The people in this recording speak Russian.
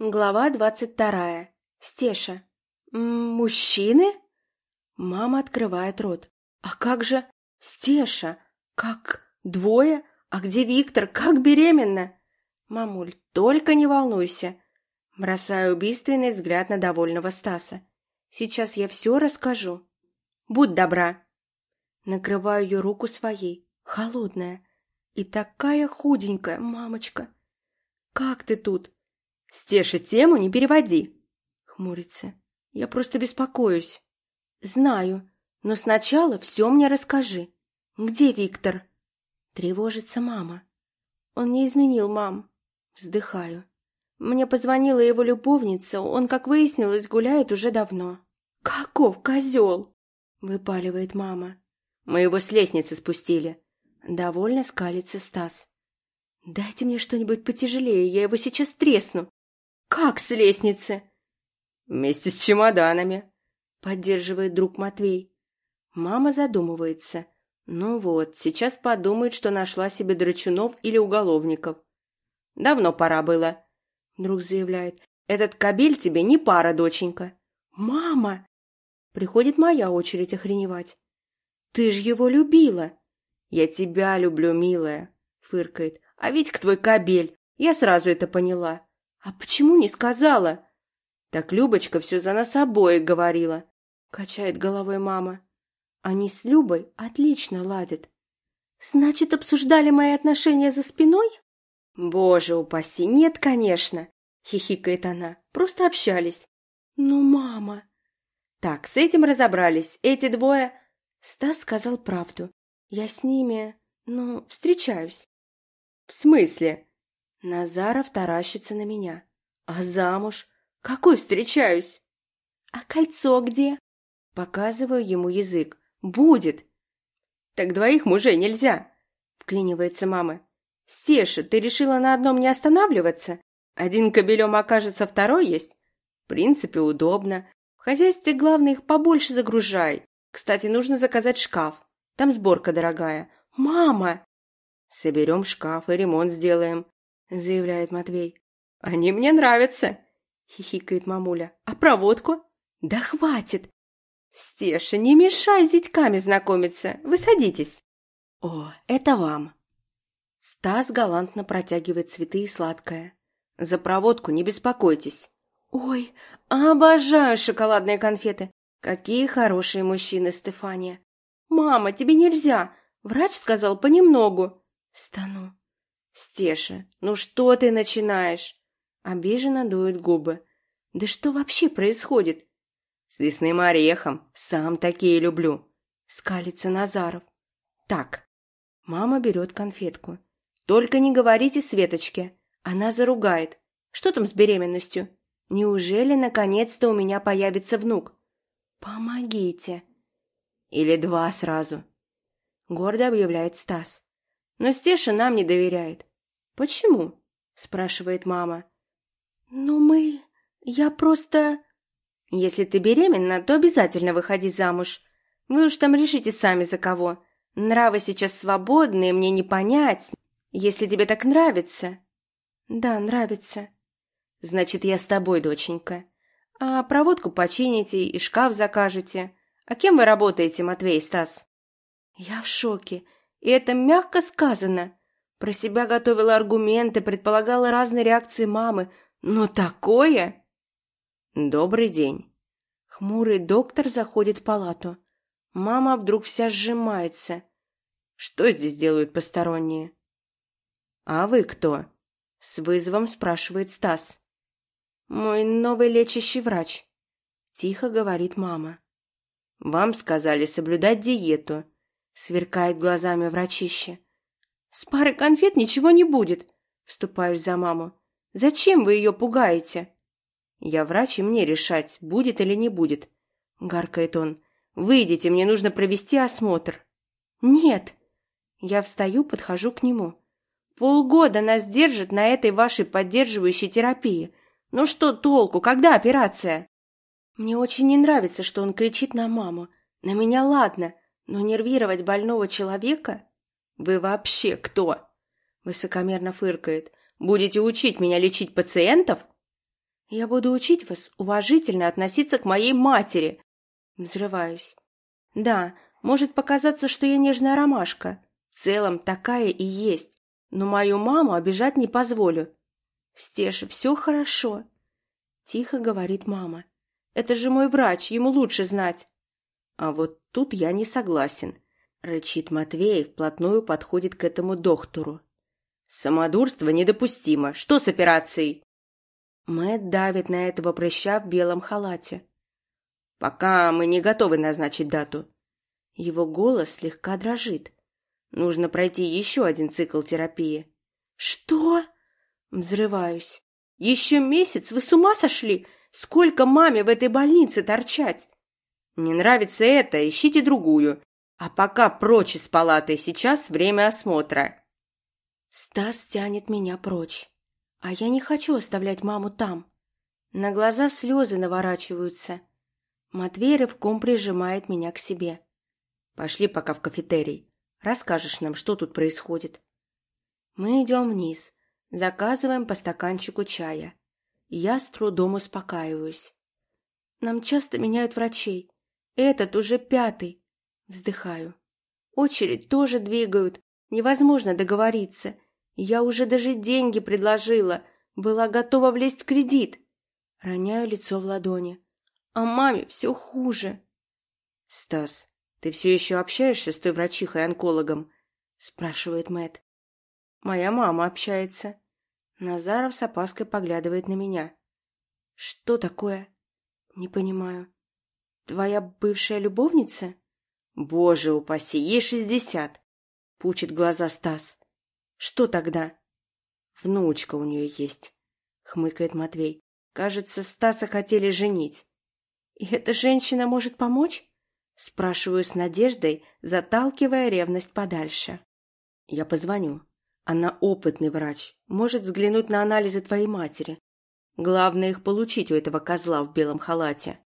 Глава двадцать вторая. Стеша. «М, «Мужчины?» Мама открывает рот. «А как же Стеша? Как двое? А где Виктор? Как беременна?» «Мамуль, только не волнуйся!» Бросаю убийственный взгляд на довольного Стаса. «Сейчас я все расскажу. Будь добра!» Накрываю ее руку своей, холодная. И такая худенькая, мамочка. «Как ты тут?» «Стеша, тему не переводи!» Хмурится. «Я просто беспокоюсь». «Знаю, но сначала все мне расскажи. Где Виктор?» Тревожится мама. «Он не изменил, мам». Вздыхаю. Мне позвонила его любовница, он, как выяснилось, гуляет уже давно. «Каков козел!» — выпаливает мама. «Мы его с лестницы спустили». Довольно скалится Стас. «Дайте мне что-нибудь потяжелее, я его сейчас тресну». «Как с лестницы?» «Вместе с чемоданами», — поддерживает друг Матвей. Мама задумывается. Ну вот, сейчас подумает, что нашла себе драчунов или уголовников. «Давно пора было», — друг заявляет. «Этот кабель тебе не пара, доченька». «Мама!» Приходит моя очередь охреневать. «Ты ж его любила!» «Я тебя люблю, милая», — фыркает. «А ведь к твой кабель. Я сразу это поняла. «А почему не сказала?» «Так Любочка все за нас обоих говорила», — качает головой мама. «Они с Любой отлично ладят». «Значит, обсуждали мои отношения за спиной?» «Боже упаси, нет, конечно!» — хихикает она. «Просто общались». «Ну, мама...» «Так, с этим разобрались. Эти двое...» Стас сказал правду. «Я с ними... ну, встречаюсь». «В смысле?» Назаров таращится на меня. А замуж? Какой встречаюсь? А кольцо где? Показываю ему язык. Будет. Так двоих мужей нельзя, вклинивается мама. Стеша, ты решила на одном не останавливаться? Один кобелем окажется, второй есть? В принципе, удобно. В хозяйстве главное их побольше загружай. Кстати, нужно заказать шкаф. Там сборка дорогая. Мама! Соберем шкаф и ремонт сделаем. — заявляет Матвей. «Они мне нравятся!» — хихикает мамуля. «А проводку?» «Да хватит!» «Стеша, не мешай с зятьками знакомиться! Вы садитесь!» «О, это вам!» Стас галантно протягивает цветы и сладкое. «За проводку не беспокойтесь!» «Ой, обожаю шоколадные конфеты! Какие хорошие мужчины, Стефания!» «Мама, тебе нельзя! Врач сказал понемногу!» «Стану!» «Стеша, ну что ты начинаешь?» Обиженно дует губы. «Да что вообще происходит?» «С лесным орехом. Сам такие люблю». Скалится Назаров. «Так». Мама берет конфетку. «Только не говорите Светочке. Она заругает. Что там с беременностью? Неужели наконец-то у меня появится внук? Помогите!» «Или два сразу!» Гордо объявляет Стас. Но Стеша нам не доверяет. «Почему?» – спрашивает мама. «Ну мы... Я просто...» «Если ты беременна, то обязательно выходи замуж. Вы уж там решите сами за кого. Нравы сейчас свободные, мне не понять. Если тебе так нравится...» «Да, нравится». «Значит, я с тобой, доченька. А проводку почините и шкаф закажете. А кем вы работаете, Матвей и Стас?» «Я в шоке. И это мягко сказано. Про себя готовила аргументы, предполагала разные реакции мамы. Но такое... Добрый день. Хмурый доктор заходит в палату. Мама вдруг вся сжимается. Что здесь делают посторонние? А вы кто? С вызовом спрашивает Стас. Мой новый лечащий врач. Тихо говорит мама. Вам сказали соблюдать диету. Сверкает глазами врачище. «С пары конфет ничего не будет», — вступаюсь за маму. «Зачем вы ее пугаете?» «Я врач, и мне решать, будет или не будет», — гаркает он. «Выйдите, мне нужно провести осмотр». «Нет». Я встаю, подхожу к нему. «Полгода нас держат на этой вашей поддерживающей терапии. Ну что толку, когда операция?» Мне очень не нравится, что он кричит на маму. На меня ладно, но нервировать больного человека «Вы вообще кто?» — высокомерно фыркает. «Будете учить меня лечить пациентов?» Я буду учить вас уважительно относиться к моей матери. Взрываюсь. Да, может показаться, что я нежная ромашка. В целом такая и есть. Но мою маму обижать не позволю. Стеша, все хорошо. Тихо говорит мама. Это же мой врач, ему лучше знать. А вот тут я не согласен. Рычит Матвей, вплотную подходит к этому доктору. Самодурство недопустимо. Что с операцией? Мэт давит на этого прыща в белом халате. Пока мы не готовы назначить дату. Его голос слегка дрожит. Нужно пройти еще один цикл терапии. Что? Взрываюсь. Еще месяц? Вы с ума сошли? Сколько маме в этой больнице торчать? Не нравится это, ищите другую. А пока прочь из палаты, сейчас время осмотра. Стас тянет меня прочь. А я не хочу оставлять маму там. На глаза слезы наворачиваются. Матвей рывком прижимает меня к себе. Пошли пока в кафетерий. Расскажешь нам, что тут происходит. Мы идем вниз, заказываем по стаканчику чая. Я с трудом успокаиваюсь. Нам часто меняют врачей. Этот уже пятый. Вздыхаю. Очередь тоже двигают. Невозможно договориться. Я уже даже деньги предложила. Была готова влезть в кредит. Роняю лицо в ладони. А маме все хуже. Стас, ты все еще общаешься с той врачихой-онкологом? Спрашивает Мэт. Моя мама общается. Назаров с опаской поглядывает на меня. Что такое? Не понимаю. Твоя бывшая любовница? Боже упаси, ей шестьдесят. Пучит глаза Стас. Что тогда? Внучка у нее есть, хмыкает Матвей. Кажется, Стаса хотели женить. И эта женщина может помочь? Спрашиваю с надеждой, заталкивая ревность подальше. Я позвоню. Она опытный врач, может взглянуть на анализы твоей матери. Главное их получить у этого козла в белом халате.